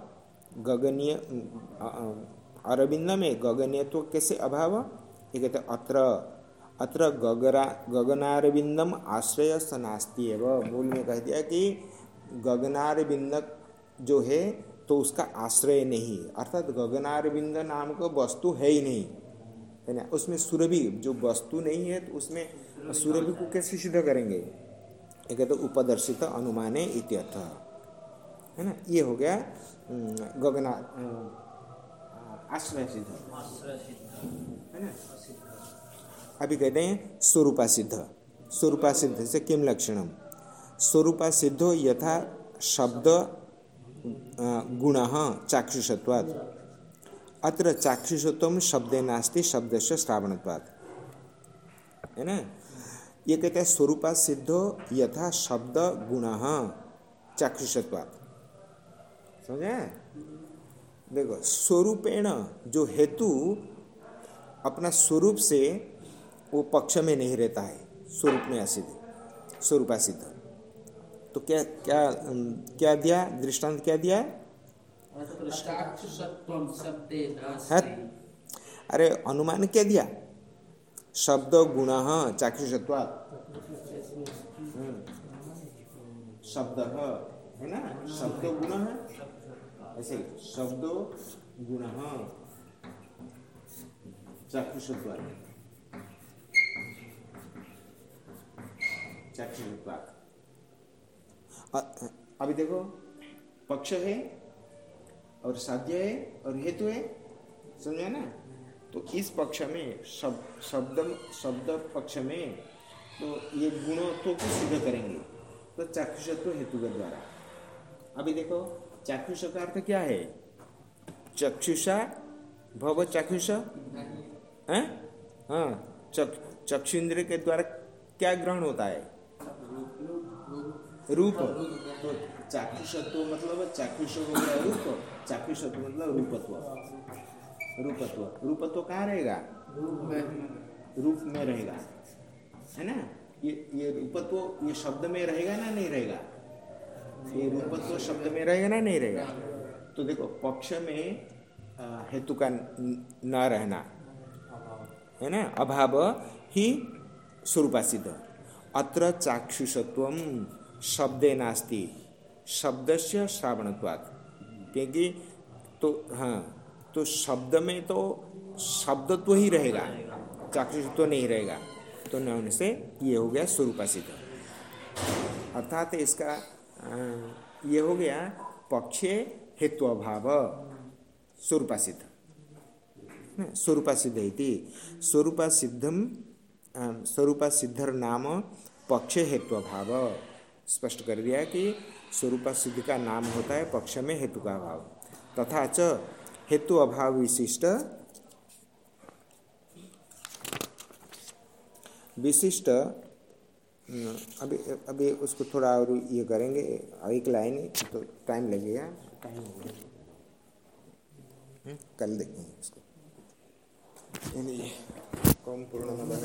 गगनीय अरविंद में गगनीयत्व कैसे अभाव? ये कहते अत्र। अत्र गगरा, गगनारविंदम आश्रय सनास्ती एवं। मूल में कह दिया कि गगनारविंद जो है तो उसका आश्रय नहीं। अर्थात गगनारविंद नाम का वस्तु है ही नहीं। है ना? उसमें सुरभि, जो वस्तु नहीं है तो उसमें सूर्य को कैसे सिद्ध करेंगे? एक तो उपदर्शित अनुमाने इत्यर्थ। है ना? ये हो गया गगना आश्रय सिद्ध है ना? अभी कहते हैं स्वरूपा सिद्ध स्वरूपा सिद्ध से किम लक्षणम? स्वरूपा सिद्धो यथा शब्द गुण चाक्षुषत्वात्। अत्र चाक्षुषत्व शब्दे नास्ति शब्द से श्रावणत्वात्। है ना? ये कहते हैं स्वरूपा सिद्धो यथा शब्द गुण। चाक्षुषत्वात्। समझे? देखो स्वरूपेण जो हेतु अपना स्वरूप से वो पक्ष में नहीं रहता है स्वरूप में असिद्ध स्वरूपा सिद्ध। तो क्या क्या क्या दिया दृष्टांत क्या दिया? है अरे अनुमान क्या दिया? शब्द गुण चाक्षुषत्वा शब्द, है ना? शब्द गुण ऐसे शब्द गुण चाक्षुषत्वा चाक्षुषत्वा अभी देखो, पक्ष है, और साध्य है, और हेतु है। समझा ना? तो इस पक्ष में शब्द शब्द शब्द पक्ष में तो ये गुणोत्व को सिद्ध करेंगे। तो चाक्षुषत्व हेतु के द्वारा। अभी देखो चाक्षुष का अर्थ क्या है? चक्षुषा, भव चाक्षुष? हाँ? चक्षु इंद्र के द्वारा क्या ग्रहण होता है? रूप। तो चाक्षुषत्व मतलब चाक्षुष हो गया रूप, चाक्षुषत्व मतलब रूपत्व। रूपत्व। रूपत्व कहाँ रहेगा? रूप में रहेगा। है ना? ये ये रूपत्व ये शब्द में रहेगा ना नहीं रहेगा? ये रूपत्व शब्द में रहेगा ना नहीं रहेगा? तो देखो, पक्ष में हेतु का न रहना। है ना? अभाव ही स्वरूपा सिद्ध अत्र चाक्षुषत्व शब्दे नास्ति। शब्द से श्रावणत्वात्। क्योंकि तो हाँ तो शब्द में तो शब्द तो ही रहेगा। चाक्षुषत्व नहीं रहेगा। तो न होने से ये हो गया स्वरूपा सिद्ध। अर्थात इसका ये हो गया पक्षे हेतु अभाव। स्वरूपा सिद्ध। स्वरूपा सिद्ध इति। स्वरूपा सिद्धम स्वरूपा सिद्धर नाम पक्ष हेतु अभाव। स्पष्ट कर दिया कि स्वरूपा सिद्ध का नाम होता है पक्ष में हेतु का अभाव। तथा च हेतु अभाव विशिष्ट। विशिष्ट अभी अभी उसको थोड़ा और ये करेंगे एक लाइन तो टाइम लगेगा। टाइम कल देखेंगे इसको पूर्ण पूर्ण पूर्ण